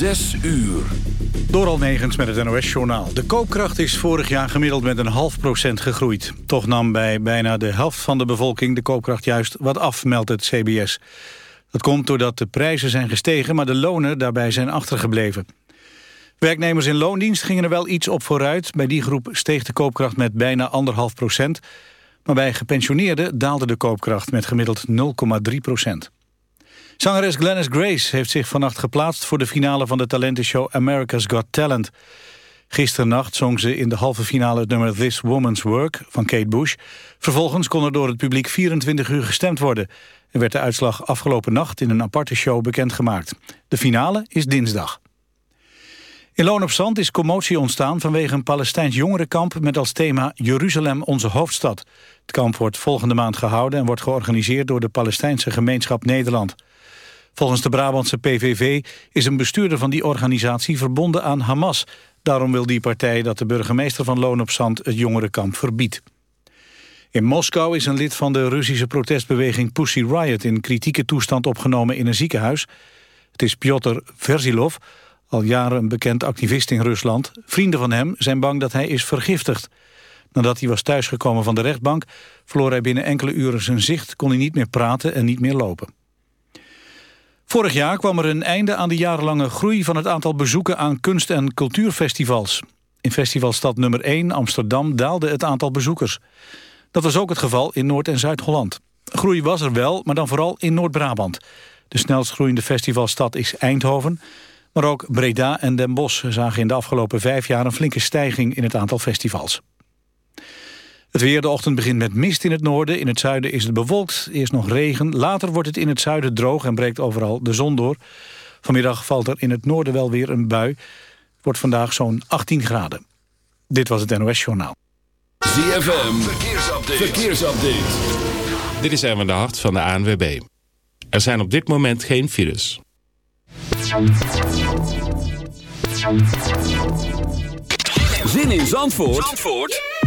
Zes uur. Door Almegens met het NOS-journaal. De koopkracht is vorig jaar gemiddeld met een half procent gegroeid. Toch nam bij bijna de helft van de bevolking de koopkracht juist wat af, meldt het CBS. Dat komt doordat de prijzen zijn gestegen, maar de lonen daarbij zijn achtergebleven. Werknemers in loondienst gingen er wel iets op vooruit. Bij die groep steeg de koopkracht met bijna anderhalf procent. Maar bij gepensioneerden daalde de koopkracht met gemiddeld 0,3 procent. Zangeres Glennis Grace heeft zich vannacht geplaatst... voor de finale van de talentenshow America's Got Talent. Gisternacht zong ze in de halve finale het nummer This Woman's Work van Kate Bush. Vervolgens kon er door het publiek 24 uur gestemd worden. Er werd de uitslag afgelopen nacht in een aparte show bekendgemaakt. De finale is dinsdag. In Loon op Zand is commotie ontstaan vanwege een Palestijns jongerenkamp met als thema Jeruzalem onze hoofdstad. Het kamp wordt volgende maand gehouden en wordt georganiseerd door de Palestijnse gemeenschap Nederland. Volgens de Brabantse PVV is een bestuurder van die organisatie verbonden aan Hamas. Daarom wil die partij dat de burgemeester van Loon op Zand het jongerenkamp verbiedt. In Moskou is een lid van de Russische protestbeweging Pussy Riot... in kritieke toestand opgenomen in een ziekenhuis. Het is Piotr Verzilov, al jaren een bekend activist in Rusland. Vrienden van hem zijn bang dat hij is vergiftigd. Nadat hij was thuisgekomen van de rechtbank... verloor hij binnen enkele uren zijn zicht, kon hij niet meer praten en niet meer lopen. Vorig jaar kwam er een einde aan de jarenlange groei van het aantal bezoeken aan kunst- en cultuurfestivals. In festivalstad nummer 1, Amsterdam, daalde het aantal bezoekers. Dat was ook het geval in Noord- en Zuid-Holland. Groei was er wel, maar dan vooral in Noord-Brabant. De snelst groeiende festivalstad is Eindhoven. Maar ook Breda en Den Bosch zagen in de afgelopen vijf jaar... een flinke stijging in het aantal festivals. Het weer, de ochtend begint met mist in het noorden. In het zuiden is het bewolkt, eerst nog regen. Later wordt het in het zuiden droog en breekt overal de zon door. Vanmiddag valt er in het noorden wel weer een bui. Het wordt vandaag zo'n 18 graden. Dit was het NOS Journaal. ZFM, verkeersupdate. verkeersupdate. Dit is Erwin de Hart van de ANWB. Er zijn op dit moment geen files. Zin in Zandvoort? Zandvoort?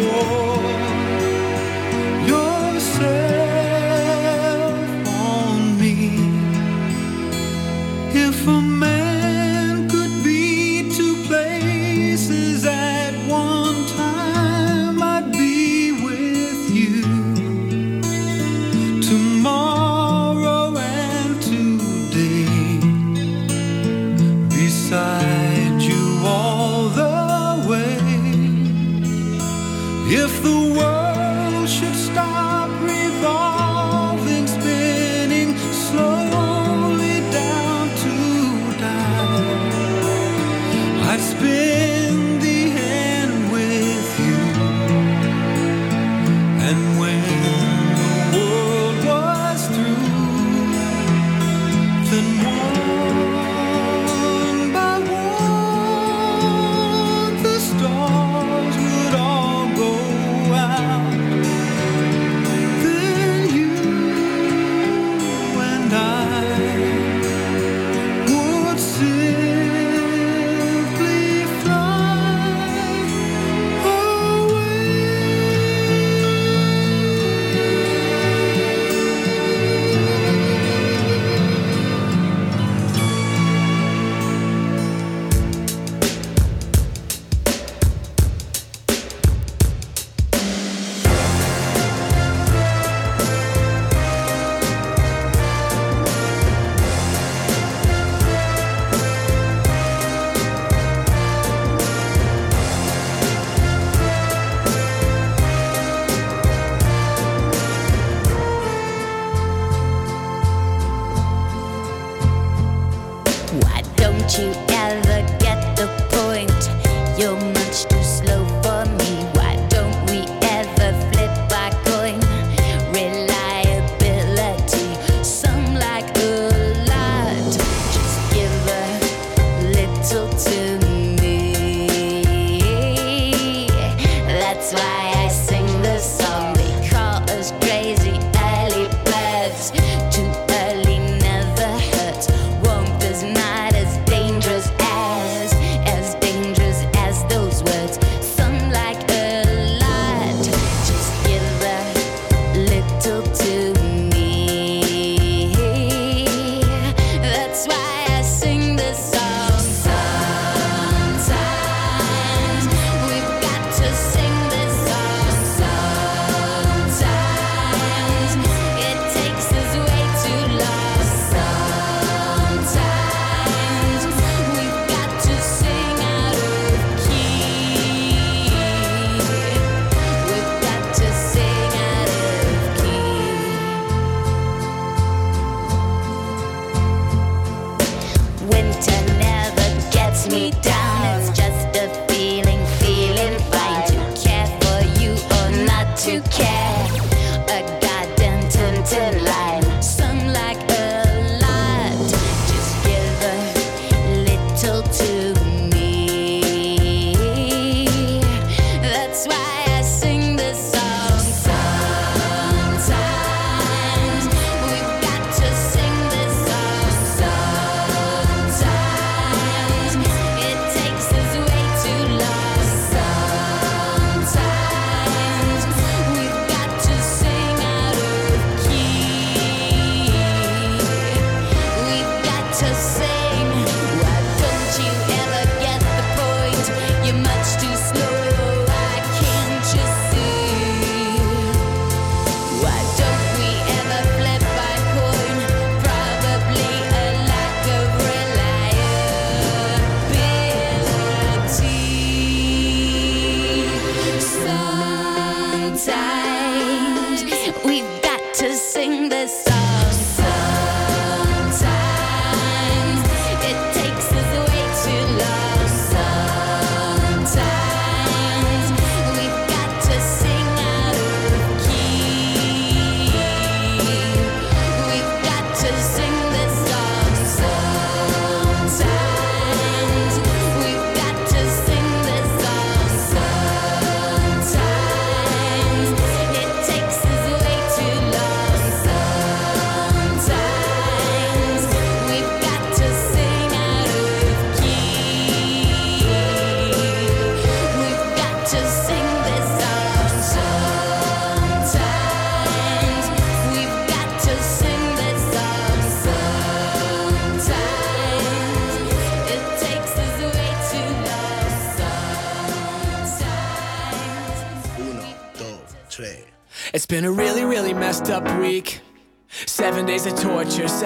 Come you.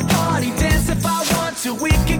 Party, dance if I want to. We can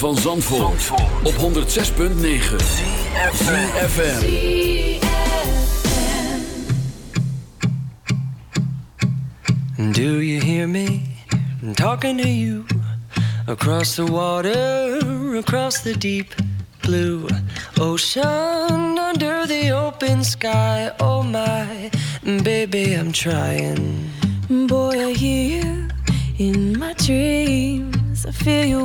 van Zandvoort, Zandvoort. op 106.9 negen. Do you hear me talking to you Across the water, across the deep blue ocean Under the open sky, oh my Baby, I'm trying Boy, I hear you in my dreams I feel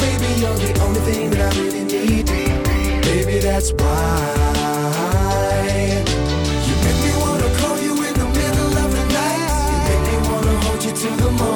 Baby, you're the only thing that I really need. Baby, that's why. You make me wanna call you in the middle of the night. You make me wanna hold you till the morning.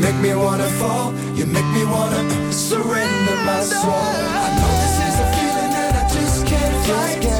make me wanna fall, you make me wanna surrender my soul. I know this is a feeling that I just can't fight.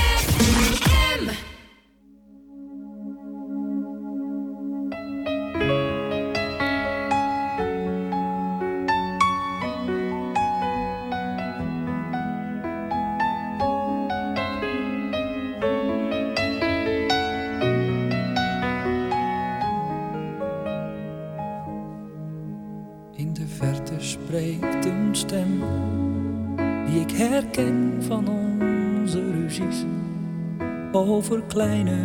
kleine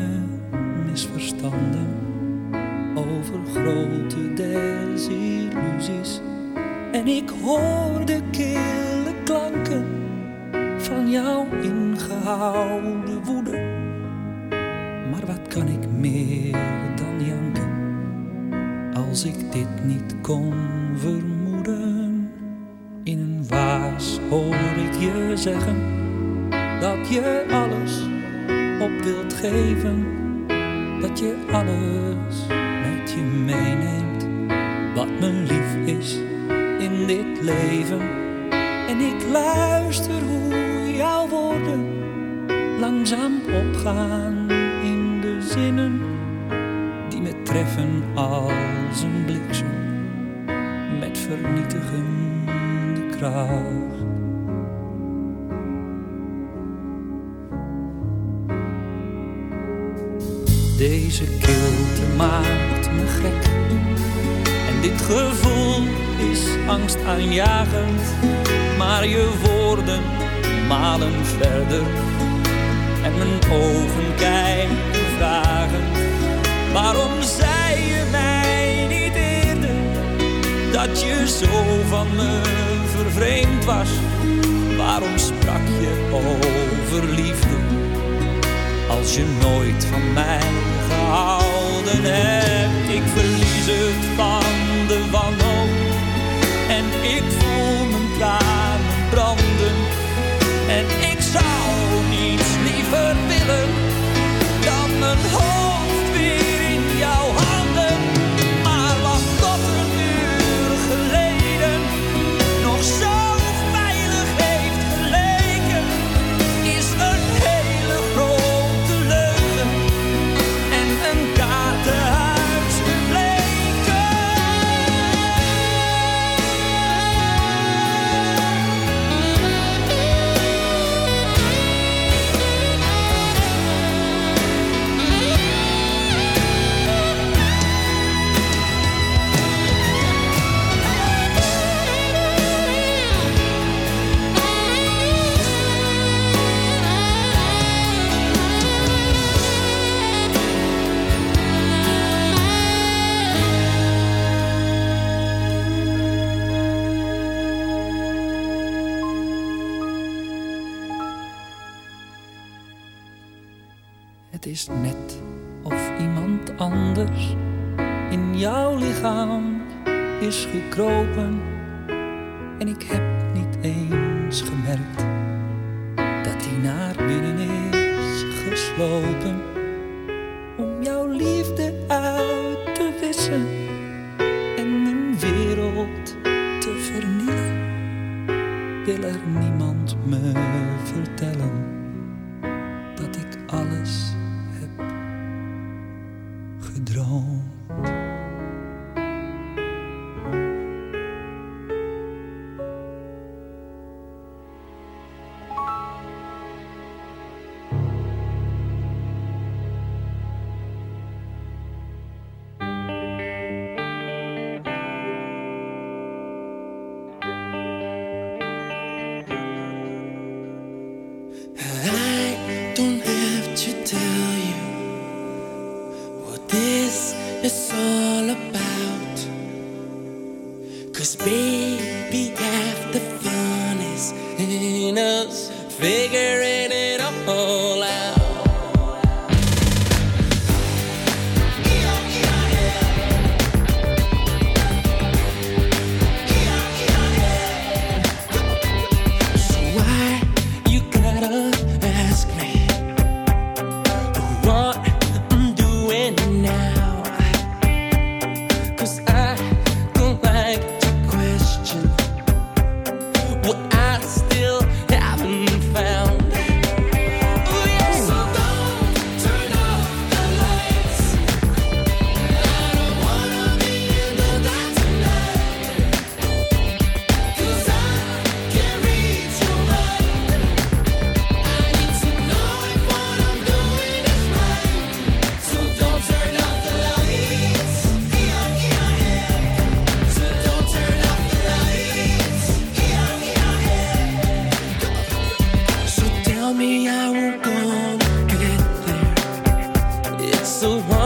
Waarom zei je mij niet eerder dat je zo van me vervreemd was? Waarom sprak je over liefde als je nooit van mij gehouden hebt? Ik verlies het van de wanhoop en ik wil er niemand me vertellen. so one.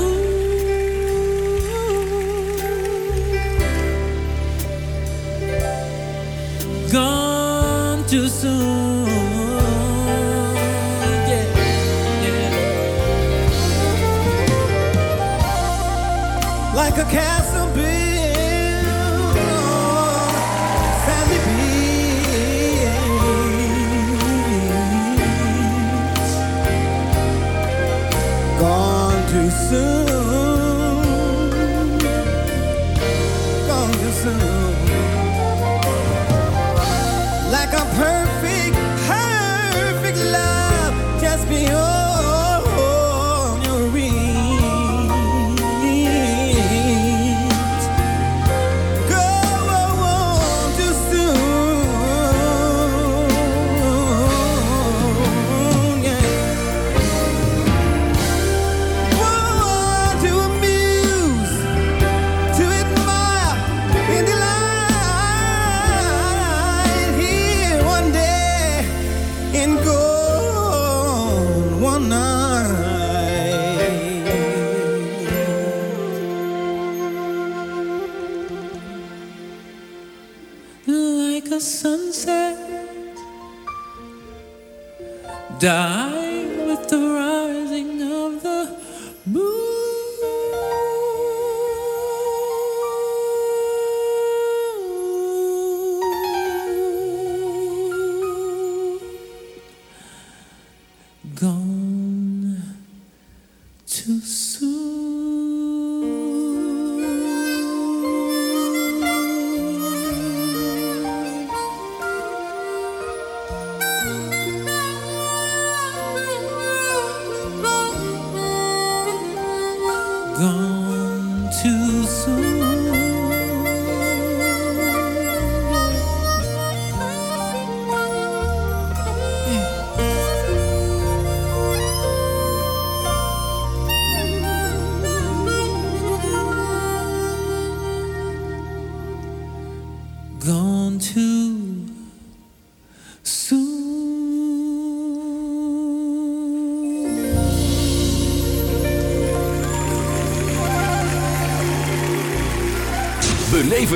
soon. Yeah, yeah. Like a cat. the sunset, die with the rise.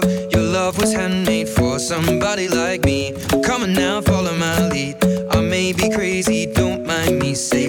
love. Your love was handmade for somebody like me. Come on now, follow my lead. I may be crazy, don't mind me. Say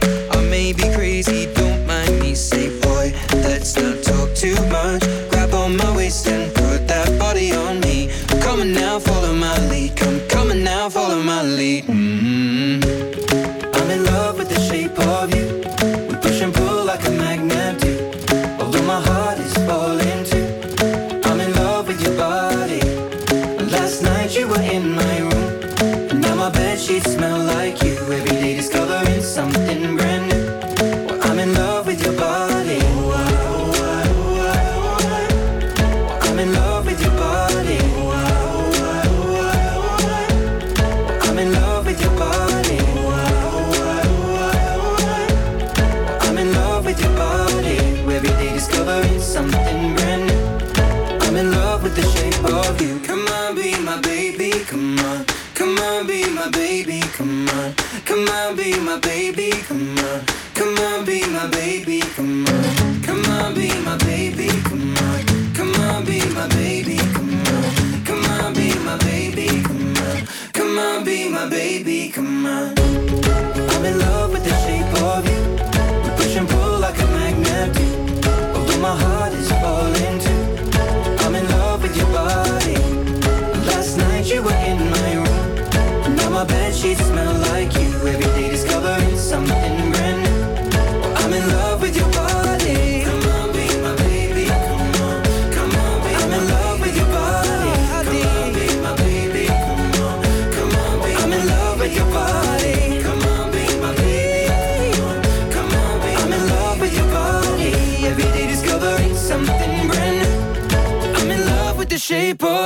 like you, baby.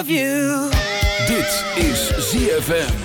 you. Dit is ZFM.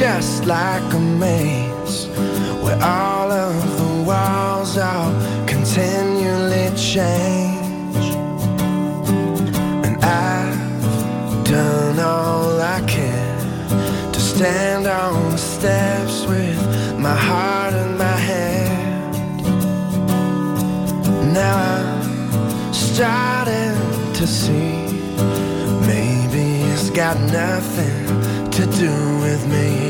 Just like a maze where all of the walls are continually change. And I've done all I can to stand on the steps with my heart in my hand. Now I'm starting to see maybe it's got nothing to do with me.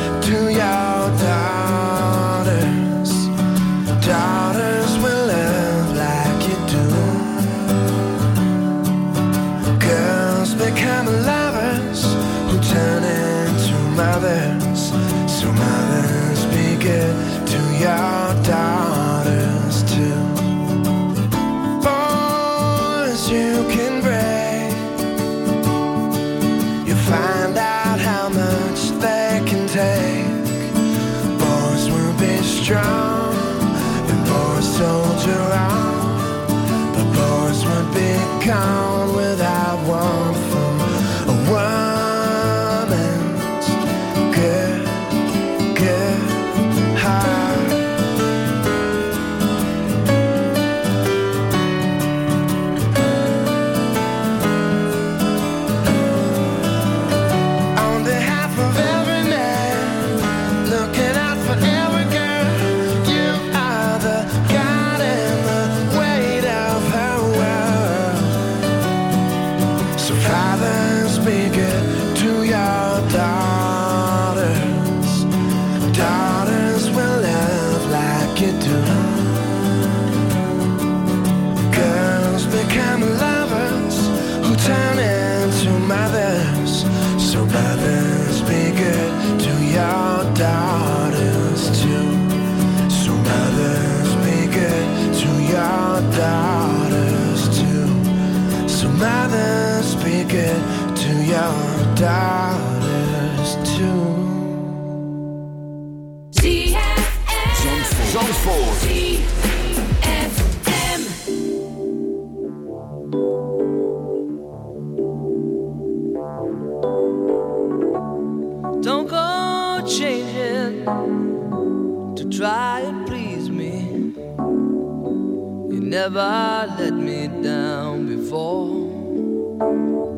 try and please me. You never let me down before.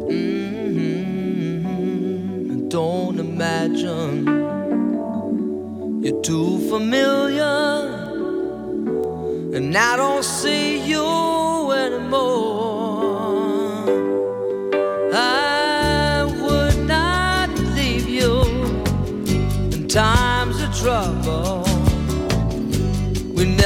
Mhm. Don't imagine you're too familiar, and I don't see you anymore.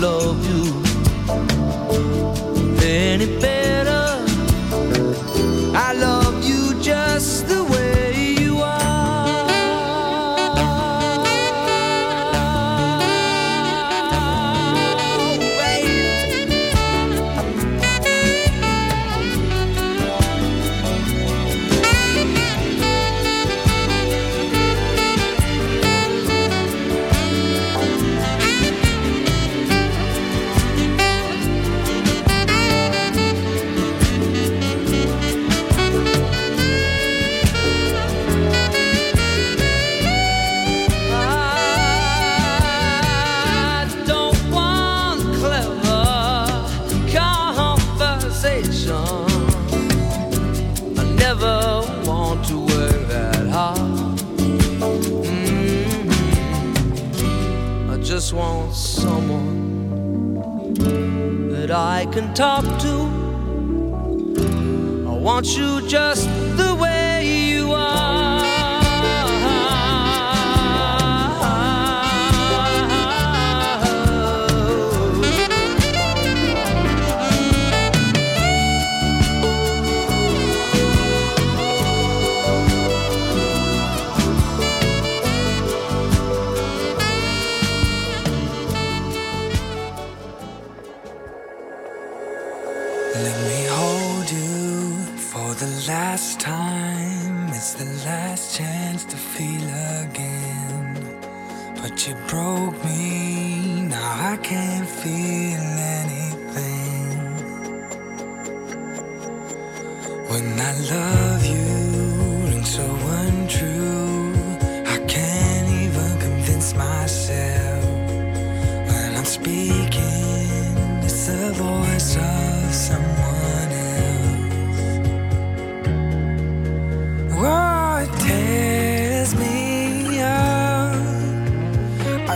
Love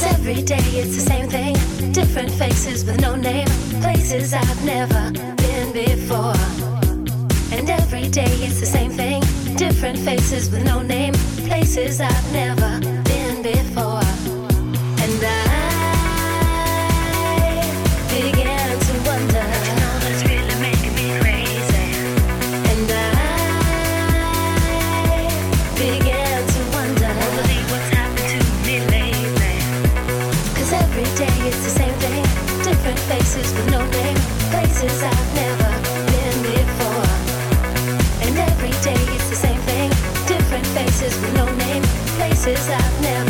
Cause every day it's the same thing. Different faces with no name. Places I've never been before. And every day it's the same thing. Different faces with no name. Places I've never been before. places I've never